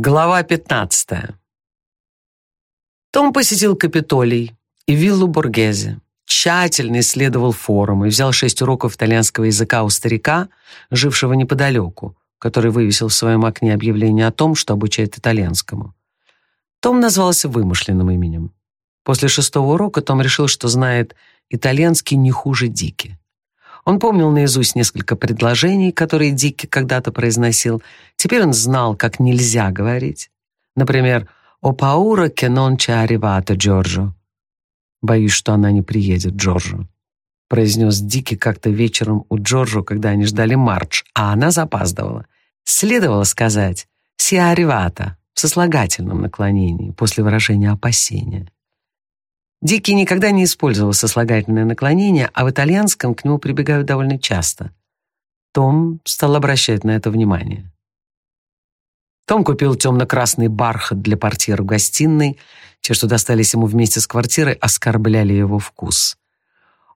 Глава 15. Том посетил Капитолий и виллу Боргезе, тщательно исследовал форум и взял шесть уроков итальянского языка у старика, жившего неподалеку, который вывесил в своем окне объявление о том, что обучает итальянскому. Том назвался вымышленным именем. После шестого урока Том решил, что знает итальянский не хуже Дики. Он помнил наизусть несколько предложений, которые Дикки когда-то произносил. Теперь он знал, как нельзя говорить. Например, «О паура c'è arrivato, Джорджо». «Боюсь, что она не приедет, Джорджо», произнес Дикки как-то вечером у Джорджо, когда они ждали Мардж, а она запаздывала. Следовало сказать «sia arrivata» в сослагательном наклонении после выражения опасения. Дикий никогда не использовал сослагательное наклонение, а в итальянском к нему прибегают довольно часто. Том стал обращать на это внимание. Том купил темно-красный бархат для портьер в гостиной. Те, что достались ему вместе с квартирой, оскорбляли его вкус.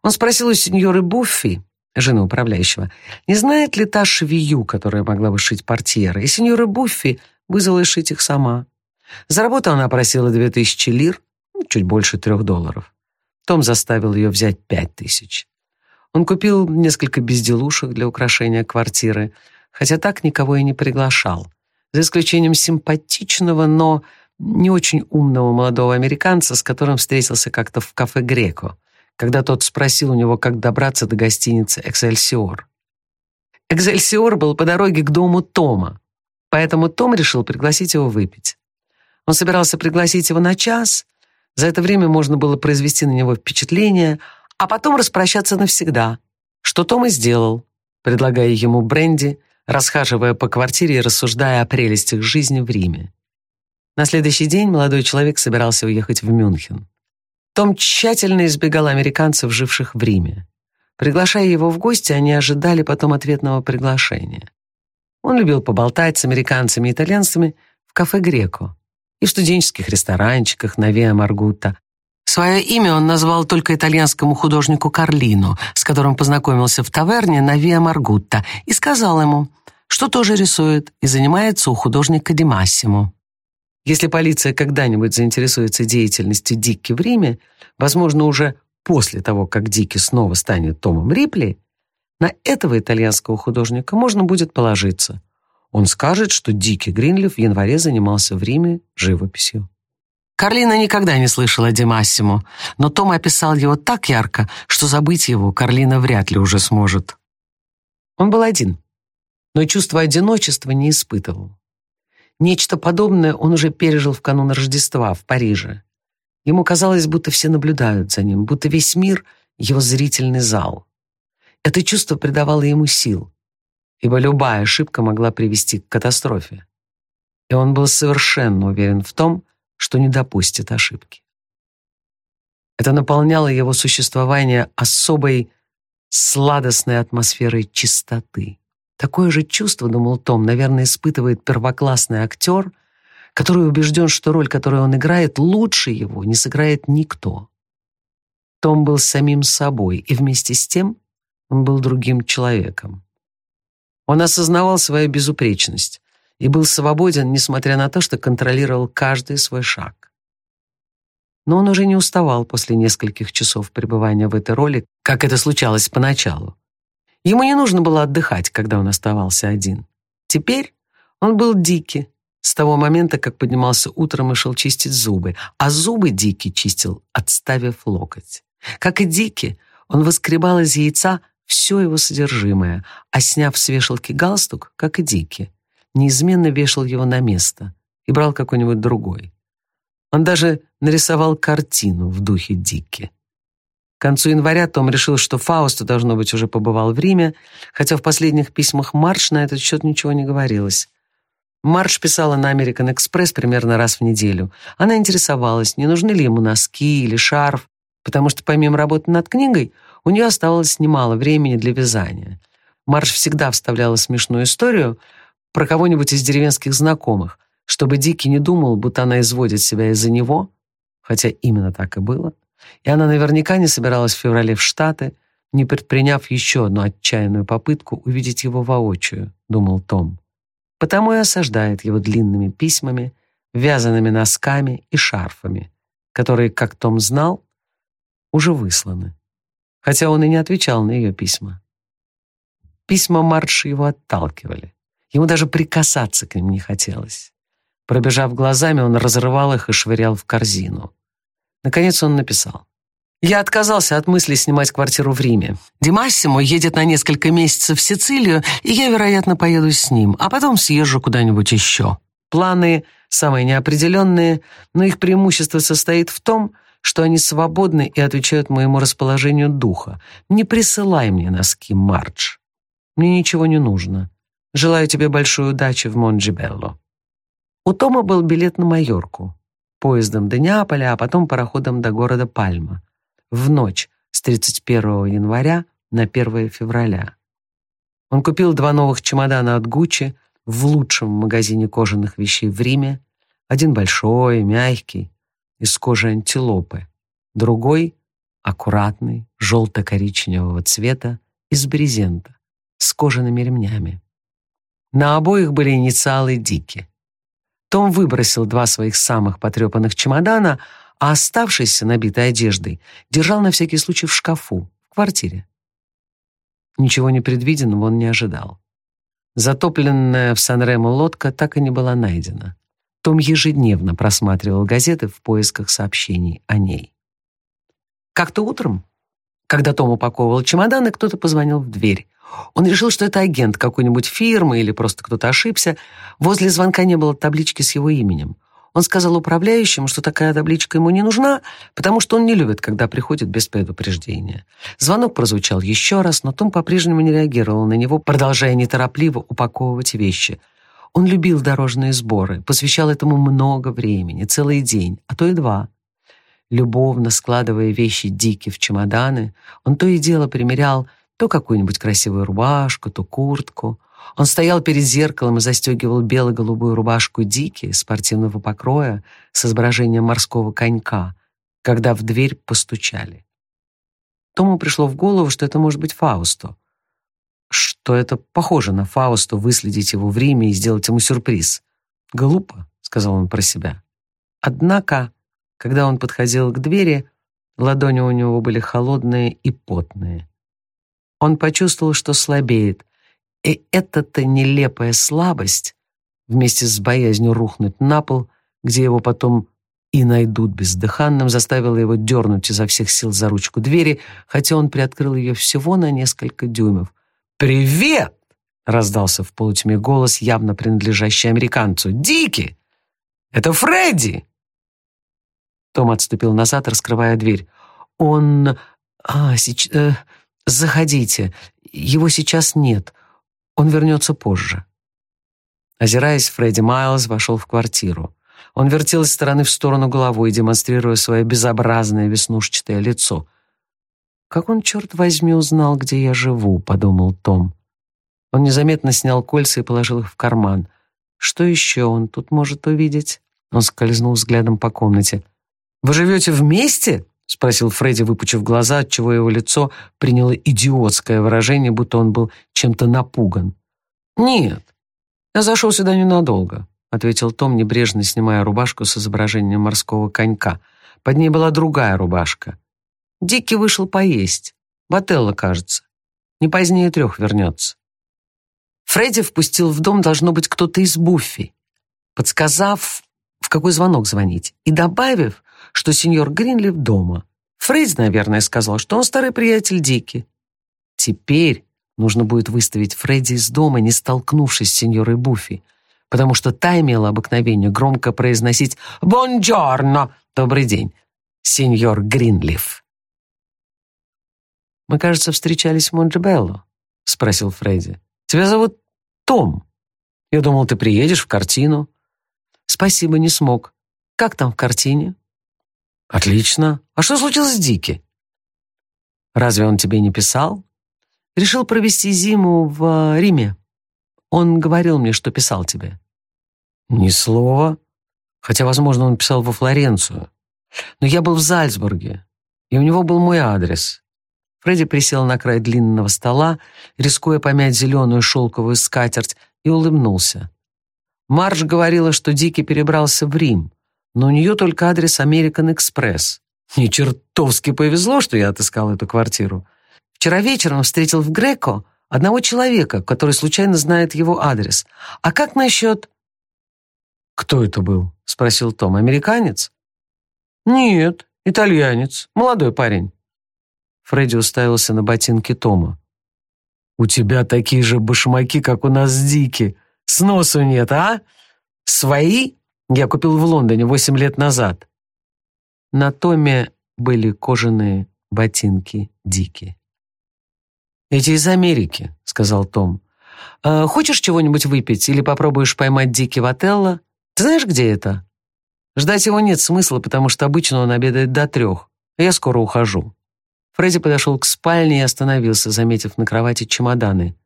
Он спросил у сеньоры Буффи, жены управляющего, не знает ли та швею, которая могла бы шить портьеры, и сеньора Буффи вызвалась шить их сама. За работу она просила две тысячи лир, чуть больше трех долларов. Том заставил ее взять пять тысяч. Он купил несколько безделушек для украшения квартиры, хотя так никого и не приглашал, за исключением симпатичного, но не очень умного молодого американца, с которым встретился как-то в кафе «Греко», когда тот спросил у него, как добраться до гостиницы «Эксельсиор». «Эксельсиор» был по дороге к дому Тома, поэтому Том решил пригласить его выпить. Он собирался пригласить его на час, за это время можно было произвести на него впечатление, а потом распрощаться навсегда, что Том и сделал, предлагая ему бренди, расхаживая по квартире и рассуждая о прелестях жизни в Риме. На следующий день молодой человек собирался уехать в Мюнхен. Том тщательно избегал американцев, живших в Риме. Приглашая его в гости, они ожидали потом ответного приглашения. Он любил поболтать с американцами и итальянцами в кафе «Греко», и в студенческих ресторанчиках на Виа Маргута. Свое имя он назвал только итальянскому художнику Карлину, с которым познакомился в таверне на Виа Маргутта, и сказал ему, что тоже рисует и занимается у художника Ди Массимо. Если полиция когда-нибудь заинтересуется деятельностью Дикки в Риме, возможно, уже после того, как Дикки снова станет Томом Рипли, на этого итальянского художника можно будет положиться – он скажет, что Дики Гринлиф в январе занимался в Риме живописью. Карлина никогда не слышала о Демассимо, но Том описал его так ярко, что забыть его Карлина вряд ли уже сможет. Он был один, но чувство одиночества не испытывал. Нечто подобное он уже пережил в канун Рождества в Париже. Ему казалось, будто все наблюдают за ним, будто весь мир — его зрительный зал. Это чувство придавало ему сил ибо любая ошибка могла привести к катастрофе. И он был совершенно уверен в том, что не допустит ошибки. Это наполняло его существование особой сладостной атмосферой чистоты. Такое же чувство, думал Том, наверное, испытывает первоклассный актер, который убежден, что роль, которую он играет, лучше его не сыграет никто. Том был самим собой, и вместе с тем он был другим человеком. Он осознавал свою безупречность и был свободен, несмотря на то, что контролировал каждый свой шаг. Но он уже не уставал после нескольких часов пребывания в этой роли, как это случалось поначалу. Ему не нужно было отдыхать, когда он оставался один. Теперь он был дикий, с того момента, как поднимался утром и шел чистить зубы, а зубы Дикий чистил, отставив локоть. Как и Дикий, он выскребал из яйца все его содержимое, а сняв с вешалки галстук, как и Дики, неизменно вешал его на место и брал какой-нибудь другой. Он даже нарисовал картину в духе Дики. К концу января Том решил, что Фауста, должно быть, уже побывал в Риме, хотя в последних письмах Марш на этот счет ничего не говорилось. Марш писала на American Express примерно раз в неделю. Она интересовалась, не нужны ли ему носки или шарф, потому что помимо работы над книгой у нее оставалось немало времени для вязания. Марш всегда вставляла смешную историю про кого-нибудь из деревенских знакомых, чтобы Дикий не думал, будто она изводит себя из-за него, хотя именно так и было. И она наверняка не собиралась в феврале в Штаты, не предприняв еще одну отчаянную попытку увидеть его воочию, думал Том. потому и осаждает его длинными письмами, вязаными носками и шарфами, которые, как Том знал, уже высланы, хотя он и не отвечал на ее письма. Письма Марши его отталкивали. Ему даже прикасаться к ним не хотелось. Пробежав глазами, он разрывал их и швырял в корзину. Наконец он написал. Я отказался от мысли снимать квартиру в Риме. Димассимо едет на несколько месяцев в Сицилию, и я, вероятно, поеду с ним, а потом съезжу куда-нибудь еще. Планы самые неопределенные, но их преимущество состоит в том, что они свободны и отвечают моему расположению духа. Не присылай мне носки, Мардж. Мне ничего не нужно. Желаю тебе большой удачи в Монджибелло. У Тома был билет на Майорку. Поездом до Неаполя, а потом пароходом до города Пальма в ночь с 31 января на 1 февраля. Он купил два новых чемодана от Гуччи в лучшем магазине кожаных вещей в Риме, один большой, мягкий, из кожи антилопы, другой — аккуратный, желто-коричневого цвета, из брезента, с кожаными ремнями. На обоих были инициалы Дики. Том выбросил два своих самых потрепанных чемодана — а оставшийся, набитой одеждой, держал на всякий случай в шкафу, в квартире. Ничего непредвиденного он не ожидал. Затопленная в Сан-Ремо лодка так и не была найдена. Том ежедневно просматривал газеты в поисках сообщений о ней. Как-то утром, когда Том упаковывал чемоданы, кто-то позвонил в дверь. Он решил, что это агент какой-нибудь фирмы или просто кто-то ошибся. Возле звонка не было таблички с его именем. Он сказал управляющему, что такая табличка ему не нужна, потому что он не любит, когда приходит без предупреждения. Звонок прозвучал еще раз, но Том по-прежнему не реагировал на него, продолжая неторопливо упаковывать вещи. Он любил дорожные сборы, посвящал этому много времени, целый день, а то и два. Любовно складывая вещи Дики в чемоданы, он то и дело примерял то какую-нибудь красивую рубашку, то куртку — он стоял перед зеркалом и застегивал бело-голубую рубашку Дики спортивного покроя с изображением морского конька, когда в дверь постучали. Тому пришло в голову, что это может быть Фаусто, что это похоже на Фаусту выследить его в Риме и сделать ему сюрприз. «Глупо», — сказал он про себя. Однако, когда он подходил к двери, ладони у него были холодные и потные. Он почувствовал, что слабеет, и эта-то нелепая слабость, вместе с боязнью рухнуть на пол, где его потом и найдут бездыханным, заставила его дернуть изо всех сил за ручку двери, хотя он приоткрыл ее всего на несколько дюймов. «Привет!» — раздался в полутьме голос, явно принадлежащий американцу. «Дики! Это Фредди!» Том отступил назад, раскрывая дверь. «Он... А, сейчас... Э, заходите. Его сейчас нет. Он вернется позже. Озираясь, Фредди Майлз вошел в квартиру. Он вертел из стороны в сторону головой, демонстрируя свое безобразное веснушчатое лицо. «Как он, черт возьми, узнал, где я живу?» — подумал Том. Он незаметно снял кольца и положил их в карман. «Что еще он тут может увидеть?» Он скользнул взглядом по комнате. «Вы живете вместе?» — спросил Фредди, выпучив глаза, отчего его лицо приняло идиотское выражение, будто он был чем-то напуган. «Нет, я зашел сюда ненадолго», — ответил Том, небрежно снимая рубашку с изображением морского конька. Под ней была другая рубашка. Дикий вышел поесть. Бателло, кажется. Не позднее трех вернется. Фредди впустил в дом, должно быть, кто-то из Буффи, подсказав, в какой звонок звонить, и добавив, что сеньор Гринлиф дома. Фрейд, наверное, сказал, что он старый приятель Дики. Теперь нужно будет выставить Фредди из дома, не столкнувшись с сеньорой Буффи, потому что та имела обыкновение громко произносить «Бонджорно!» «Добрый день, сеньор Гринлиф!» «Мы, кажется, встречались в Монджебелло», — спросил Фредди. «Тебя зовут Том. Я думал, ты приедешь в картину». «Спасибо, не смог. Как там в картине?» «Отлично. А что случилось с Дики?» «Разве он тебе не писал?» «Решил провести зиму в э, Риме. Он говорил мне, что писал тебе». «Ни слова. Хотя, возможно, он писал во Флоренцию. Но я был в Зальцбурге, и у него был мой адрес». Фредди присел на край длинного стола, рискуя помять зеленую шелковую скатерть, и улыбнулся. Марш говорила, что Дики перебрался в Рим, но у нее только адрес American Express. Мне чертовски повезло, что я отыскал эту квартиру. Вчера вечером встретил в Греко одного человека, который случайно знает его адрес. А как насчет... «Кто это был?» — спросил Том. «Американец?» «Нет, итальянец, молодой парень». Фредди уставился на ботинки Тома. «У тебя такие же башмаки, как у нас Дики. С носу нет, а? Свои? Я купил в Лондоне восемь лет назад». На Томе были кожаные ботинки Дики. «Эти из Америки», — сказал Том. «Э, «Хочешь чего-нибудь выпить или попробуешь поймать Дики в Отелло? Ты знаешь, где это?» «Ждать его нет смысла, потому что обычно он обедает до трех. Я скоро ухожу». Фредди подошел к спальне и остановился, заметив на кровати чемоданы.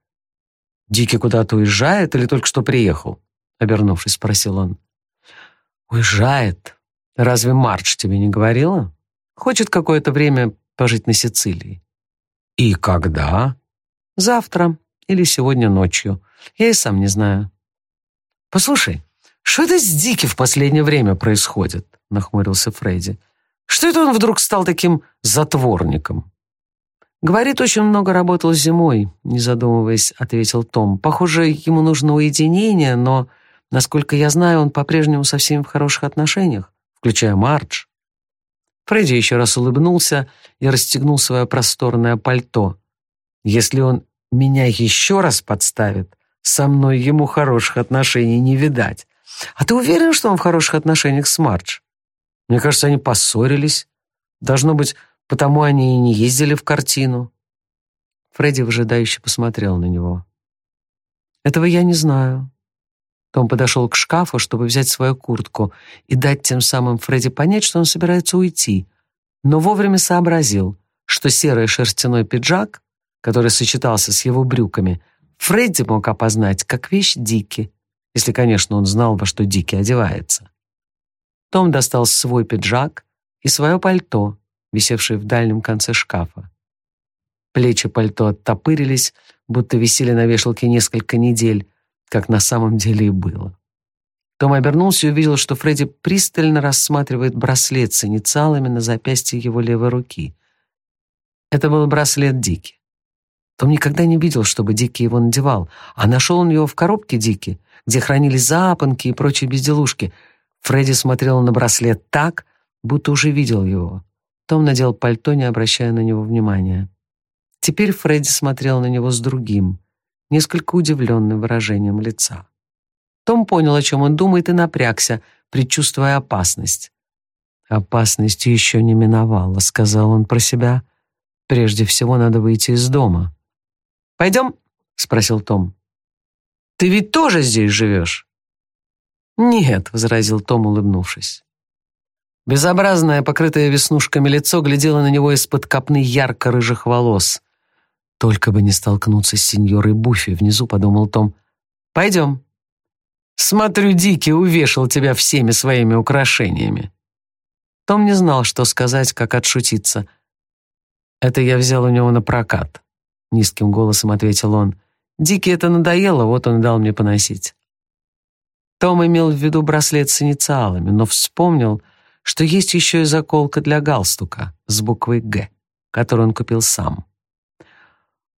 «Дики куда-то уезжает или только что приехал?» Обернувшись, спросил он. «Уезжает. Разве Марч тебе не говорила? Хочет какое-то время пожить на Сицилии. «И когда?» «Завтра или сегодня ночью. Я и сам не знаю». «Послушай, что это с Дики в последнее время происходит?» — нахмурился Фредди. «Что это он вдруг стал таким затворником?» «Говорит, очень много работал зимой», — не задумываясь, ответил Том. «Похоже, ему нужно уединение, но, насколько я знаю, он по-прежнему со всеми в хороших отношениях, включая Мардж». Фредди еще раз улыбнулся и расстегнул свое просторное пальто. «Если он меня еще раз подставит, со мной ему хороших отношений не видать. А ты уверен, что он в хороших отношениях с Мардж? Мне кажется, они поссорились. Должно быть, потому они и не ездили в картину». Фредди выжидающе посмотрел на него. «Этого я не знаю. Том подошел к шкафу, чтобы взять свою куртку и дать тем самым Фредди понять, что он собирается уйти, но вовремя сообразил, что серый шерстяной пиджак, который сочетался с его брюками, Фредди мог опознать как вещь Дики, если, конечно, он знал, во что Дики одевается. Том достал свой пиджак и свое пальто, висевшее в дальнем конце шкафа. Плечи пальто оттопырились, будто висели на вешалке несколько недель, как на самом деле и было. Том обернулся и увидел, что Фредди пристально рассматривает браслет с инициалами на запястье его левой руки. Это был браслет Дики. Том никогда не видел, чтобы Дики его надевал, а нашел он его в коробке Дики, где хранились запонки и прочие безделушки. Фредди смотрел на браслет так, будто уже видел его. Том надел пальто, не обращая на него внимания. Теперь Фредди смотрел на него с другим, несколько удивленным выражением лица. Том понял, о чем он думает, и напрягся, предчувствуя опасность. «Опасность еще не миновала», — сказал он про себя. «Прежде всего надо выйти из дома». «Пойдем?» — спросил Том. «Ты ведь тоже здесь живешь?» «Нет», — возразил Том, улыбнувшись. Безобразное, покрытое веснушками лицо глядело на него из-под копны ярко-рыжих волос. Только бы не столкнуться с сеньорой Буффи, внизу подумал Том. Пойдем. Смотрю, Дики увешал тебя всеми своими украшениями. Том не знал, что сказать, как отшутиться. Это я взял у него на прокат. Низким голосом ответил он. Дики это надоело, вот он дал мне поносить. Том имел в виду браслет с инициалами, но вспомнил, что есть еще и заколка для галстука с буквой «Г», которую он купил сам.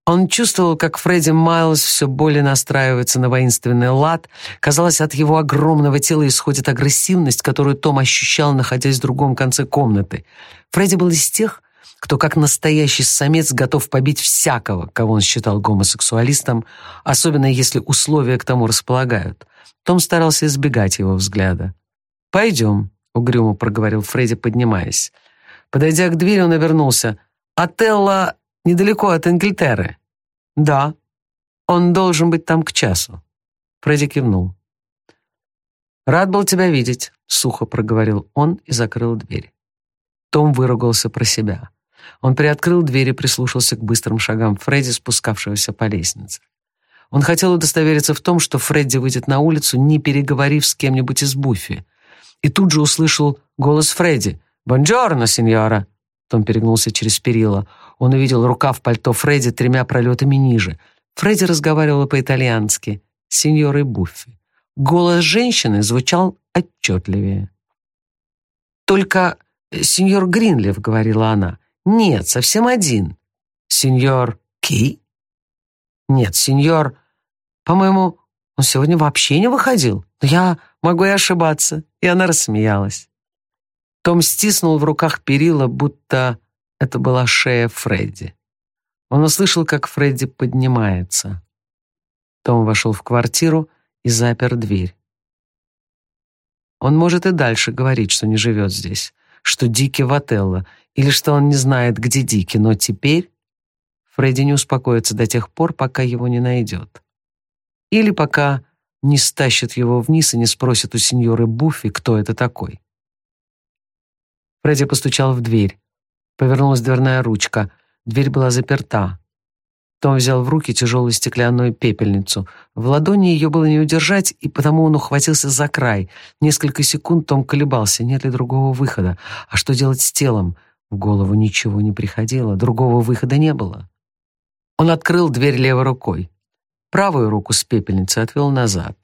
Он чувствовал, как Фредди Майлз все более настраивается на воинственный лад. Казалось, от его огромного тела исходит агрессивность, которую Том ощущал, находясь в другом конце комнаты. Фредди был из тех, кто как настоящий самец готов побить всякого, кого он считал гомосексуалистом, особенно если условия к тому располагают. Том старался избегать его взгляда. «Пойдем», — угрюмо проговорил Фредди, поднимаясь. Подойдя к двери, он обернулся. «Отелло недалеко от Ингельтеры». «Да, он должен быть там к часу». Фредди кивнул. «Рад был тебя видеть», — сухо проговорил он и закрыл дверь. Том выругался про себя. Он приоткрыл дверь и прислушался к быстрым шагам Фредди, спускавшегося по лестнице. Он хотел удостовериться в том, что Фредди выйдет на улицу, не переговорив с кем-нибудь из Буффи. И тут же услышал голос Фредди. «Бонджорно, сеньора!» Том перегнулся через перила. Он увидел рукав пальто Фредди тремя пролетами ниже. Фредди разговаривала по-итальянски с сеньорой Буффи. голос женщины звучал отчетливее. «Только сеньор Гринлев», — говорила она. «Нет, совсем один. Сеньор Ки?» «Нет, сеньор... По-моему, он сегодня вообще не выходил. Но я могу и ошибаться». И она рассмеялась. Том стиснул в руках перила, будто это была шея Фредди. Он услышал, как Фредди поднимается. Том вошел в квартиру и запер дверь. Он может и дальше говорить, что не живет здесь, что Дики в Отелло, или что он не знает, где Дики, но теперь Фредди не успокоится до тех пор, пока его не найдет. Или пока не стащит его вниз и не спросит у сеньоры Буффи, кто это такой. Фредди постучал в дверь. Повернулась дверная ручка. Дверь была заперта. Том взял в руки тяжелую стеклянную пепельницу. В ладони ее было не удержать, и потому он ухватился за край. Несколько секунд Том колебался, нет ли другого выхода. А что делать с телом? В голову ничего не приходило, другого выхода не было. Он открыл дверь левой рукой. Правую руку с пепельницей отвел назад.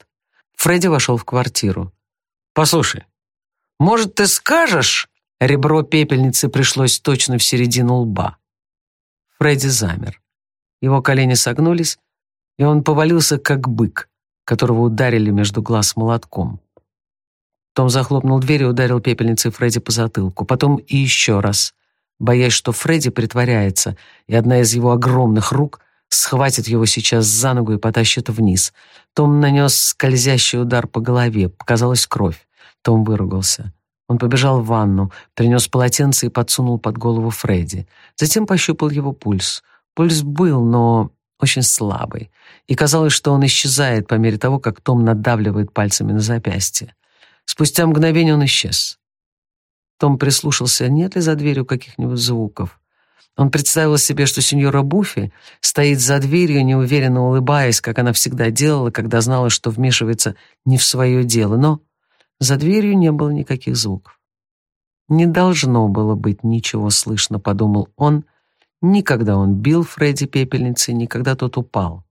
Фредди вошел в квартиру. «Послушай, может, ты скажешь...» Ребро пепельницы пришлось точно в середину лба. Фредди замер. Его колени согнулись, и он повалился, как бык, которого ударили между глаз молотком. Том захлопнул дверь и ударил пепельницей Фредди по затылку. Потом и еще раз, боясь, что Фредди притворяется, и одна из его огромных рук схватит его сейчас за ногу и потащит вниз. Том нанес скользящий удар по голове. Показалась кровь. Том выругался. Он побежал в ванну, принес полотенце и подсунул под голову Фредди. Затем пощупал его пульс. Пульс был, но очень слабый. И казалось, что он исчезает по мере того, как Том надавливает пальцами на запястье. Спустя мгновение он исчез. Том прислушался, нет ли за дверью каких-нибудь звуков. Он представил себе, что сеньора Буффи стоит за дверью, неуверенно улыбаясь, как она всегда делала, когда знала, что вмешивается не в свое дело. Но за дверью не было никаких звуков. Не должно было быть ничего слышно, подумал он, Никогда он бил Фредди пепельницей, никогда тот упал.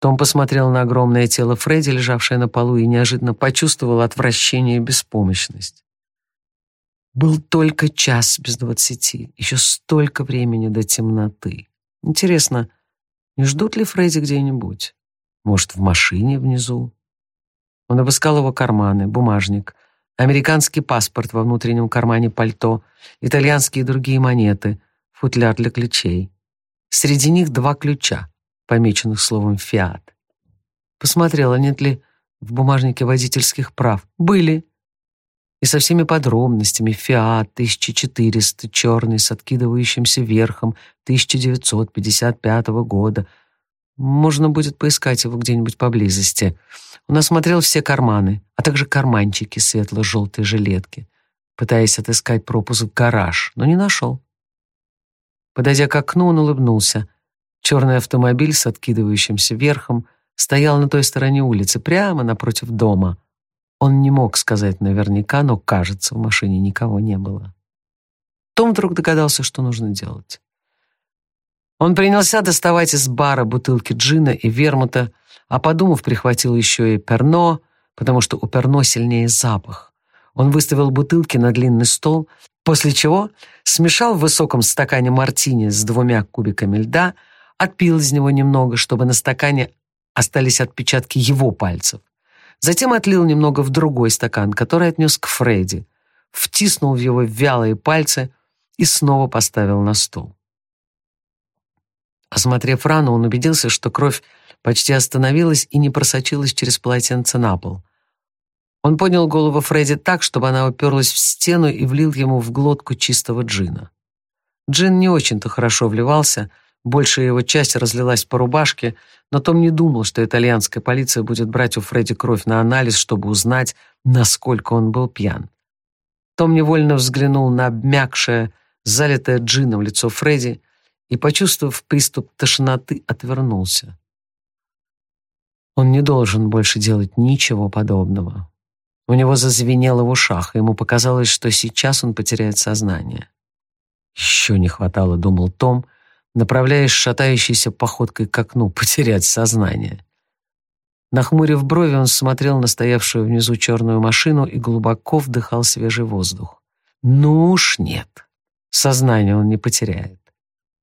Том посмотрел на огромное тело Фредди, лежавшее на полу, и неожиданно почувствовал отвращение и беспомощность. Был только час без двадцати, еще столько времени до темноты. Интересно, не ждут ли Фредди где-нибудь? Может, в машине внизу? Он обыскал его карманы, бумажник, американский паспорт во внутреннем кармане пальто, итальянские и другие монеты, футляр для ключей. Среди них два ключа, помеченных словом «Фиат». Посмотрела, нет ли в бумажнике водительских прав. Были. И со всеми подробностями. «Фиат» 1400, черный, с откидывающимся верхом, 1955 года. Можно будет поискать его где-нибудь поблизости. Он осмотрел все карманы, а также карманчики светло-желтой жилетки, пытаясь отыскать пропуск в гараж, но не нашел. Подойдя к окну, он улыбнулся. Черный автомобиль с откидывающимся верхом стоял на той стороне улицы, прямо напротив дома. Он не мог сказать наверняка, но, кажется, в машине никого не было. Том вдруг догадался, что нужно делать. Он принялся доставать из бара бутылки джина и вермута, а подумав, прихватил еще и перно, потому что у перно сильнее запах. Он выставил бутылки на длинный стол, после чего смешал в высоком стакане мартини с двумя кубиками льда, отпил из него немного, чтобы на стакане остались отпечатки его пальцев. Затем отлил немного в другой стакан, который отнес к Фредди, втиснул в его вялые пальцы и снова поставил на стол. Осмотрев рану, он убедился, что кровь почти остановилась и не просочилась через полотенце на пол. Он поднял голову Фредди так, чтобы она уперлась в стену и влил ему в глотку чистого джина. Джин не очень-то хорошо вливался, большая его часть разлилась по рубашке, но Том не думал, что итальянская полиция будет брать у Фредди кровь на анализ, чтобы узнать, насколько он был пьян. Том невольно взглянул на обмякшее, залитое джином лицо Фредди и, почувствовав приступ тошноты, отвернулся. Он не должен больше делать ничего подобного. У него зазвенело в ушах, ему показалось, что сейчас он потеряет сознание. Еще не хватало, думал Том, направляясь шатающейся походкой к окну, потерять сознание. Нахмурив брови, он смотрел на стоявшую внизу черную машину и глубоко вдыхал свежий воздух. Ну уж нет. Сознание он не потеряет.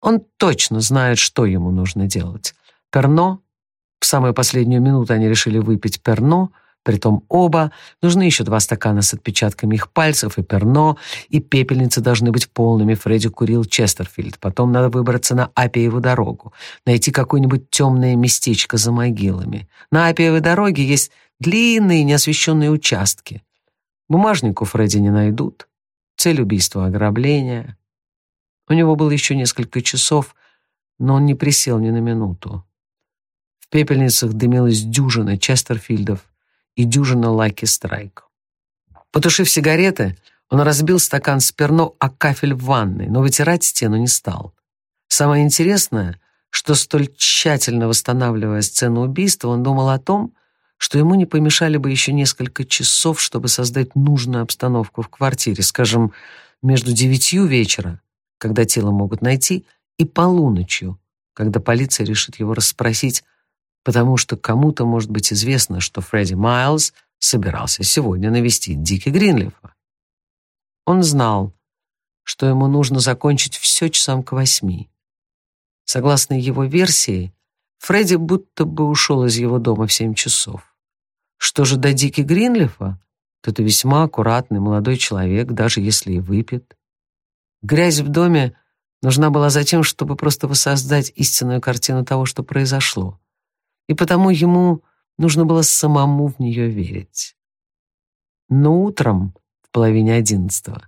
Он точно знает, что ему нужно делать. Перно. В самую последнюю минуту они решили выпить перно — Притом оба. Нужны еще два стакана с отпечатками их пальцев и перно, и пепельницы должны быть полными. Фредди курил Честерфильд. Потом надо выбраться на Апиеву дорогу, найти какое-нибудь темное местечко за могилами. На Апиевой дороге есть длинные неосвещенные участки. Бумажнику Фредди не найдут. Цель убийства — ограбление. У него было еще несколько часов, но он не присел ни на минуту. В пепельницах дымилась дюжина Честерфильдов — и дюжина Лаки Страйк. Потушив сигареты, он разбил стакан с перно о кафель в ванной, но вытирать стену не стал. Самое интересное, что столь тщательно восстанавливая сцену убийства, он думал о том, что ему не помешали бы еще несколько часов, чтобы создать нужную обстановку в квартире, скажем, между девятью вечера, когда тело могут найти, и полуночью, когда полиция решит его расспросить потому что кому-то может быть известно, что Фредди Майлз собирался сегодня навестить Дики Гринлифа. Он знал, что ему нужно закончить все часам к восьми. Согласно его версии, Фредди будто бы ушел из его дома в семь часов. Что же до Дики Гринлифа, то это весьма аккуратный молодой человек, даже если и выпит. Грязь в доме нужна была за тем, чтобы просто воссоздать истинную картину того, что произошло и потому ему нужно было самому в нее верить. Но утром, в половине одиннадцатого,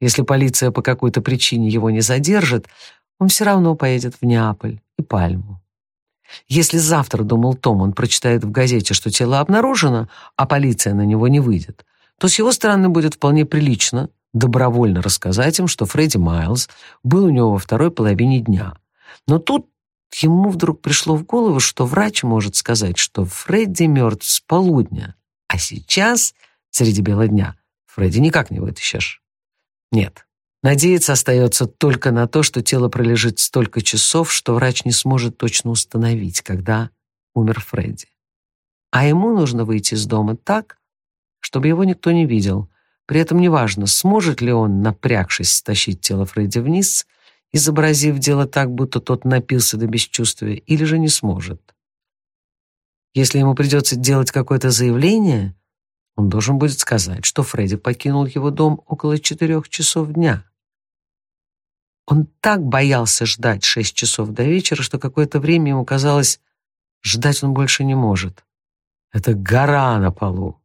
если полиция по какой-то причине его не задержит, он все равно поедет в Неаполь и Пальму. Если завтра, думал Том, он прочитает в газете, что тело обнаружено, а полиция на него не выйдет, то с его стороны будет вполне прилично добровольно рассказать им, что Фредди Майлз был у него во второй половине дня. Но тут Ему вдруг пришло в голову, что врач может сказать, что Фредди мертв с полудня, а сейчас, среди бела дня, Фредди никак не вытащишь. Нет, надеяться остается только на то, что тело пролежит столько часов, что врач не сможет точно установить, когда умер Фредди. А ему нужно выйти из дома так, чтобы его никто не видел. При этом неважно, сможет ли он, напрягшись, стащить тело Фредди вниз — изобразив дело так, будто тот напился до бесчувствия, или же не сможет. Если ему придется делать какое-то заявление, он должен будет сказать, что Фредди покинул его дом около четырех часов дня. Он так боялся ждать шесть часов до вечера, что какое-то время ему казалось, ждать он больше не может. Это гора на полу.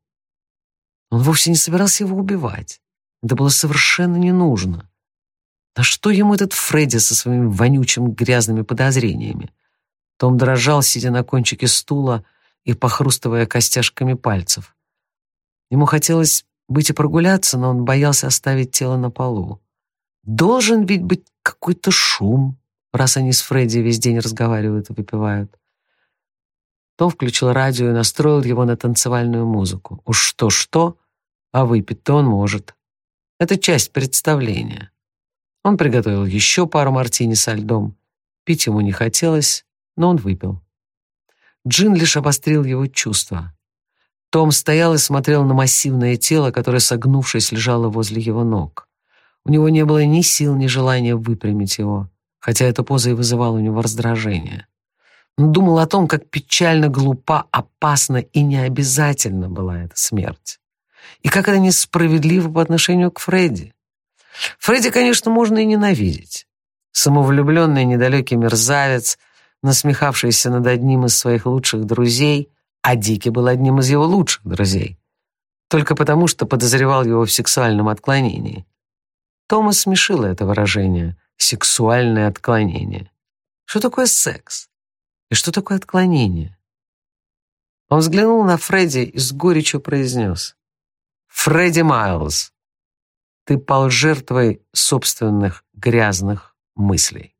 Он вовсе не собирался его убивать. Это было совершенно не нужно. На что ему этот Фредди со своими вонючими грязными подозрениями? Том дрожал, сидя на кончике стула и похрустывая костяшками пальцев. Ему хотелось быть и прогуляться, но он боялся оставить тело на полу. Должен ведь быть какой-то шум, раз они с Фредди весь день разговаривают и выпивают. Том включил радио и настроил его на танцевальную музыку. Уж что-что, а выпить-то он может. Это часть представления. Он приготовил еще пару мартини со льдом. Пить ему не хотелось, но он выпил. Джин лишь обострил его чувства. Том стоял и смотрел на массивное тело, которое, согнувшись, лежало возле его ног. У него не было ни сил, ни желания выпрямить его, хотя эта поза и вызывала у него раздражение. Он думал о том, как печально, глупа, опасна и необязательна была эта смерть. И как это несправедливо по отношению к Фредди. Фредди, конечно, можно и ненавидеть. Самовлюбленный недалекий мерзавец, насмехавшийся над одним из своих лучших друзей, а Дики был одним из его лучших друзей, только потому, что подозревал его в сексуальном отклонении. Томас смешило это выражение «сексуальное отклонение». Что такое секс? И что такое отклонение? Он взглянул на Фредди и с горечью произнес. «Фредди Майлз, ты пал жертвой собственных грязных мыслей.